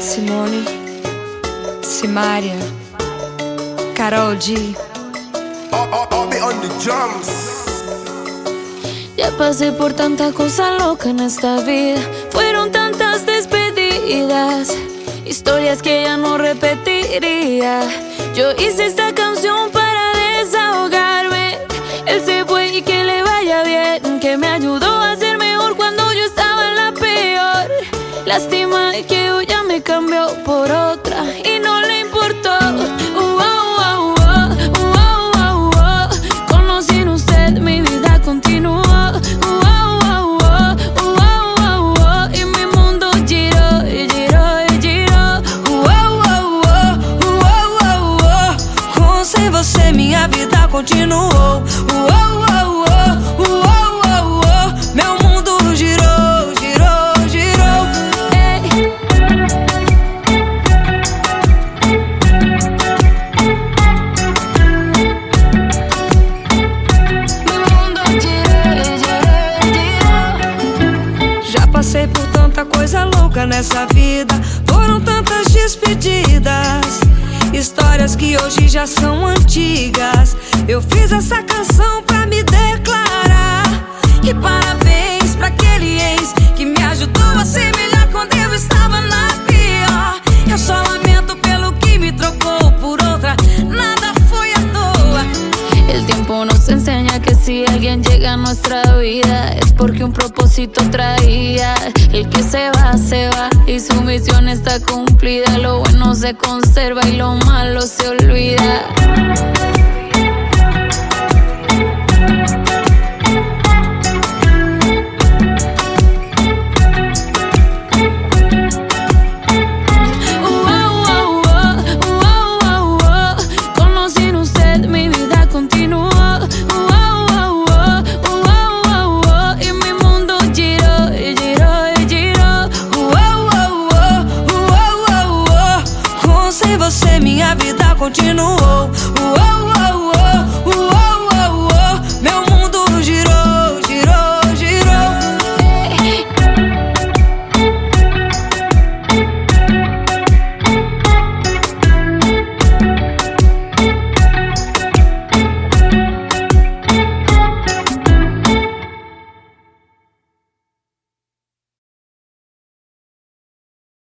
Simone, Simaria, Carol G. Ya pasé por tanta cosa loca en esta vida. Fueron tantas despedidas, historias que ya no repetiría. Yo hice esta canción para desahogarme. Él se fue Lástima que ella me cambió por outra e não lhe importou. Uh, uh, uh, Cono sin vida continuou. E meu mundo girou, y girou. y giró. Sem você minha vida continuou. Nessa vida. Foram tantas despedidas. Histórias que hoje já são antigas. Eu fiz essa canção Nos enseña que si alguien llega a nuestra vida es porque un propósito traía. El que se va, se va y su misión está cumplida. Lo bueno se conserva y lo malo se olvida. a vida continuou. O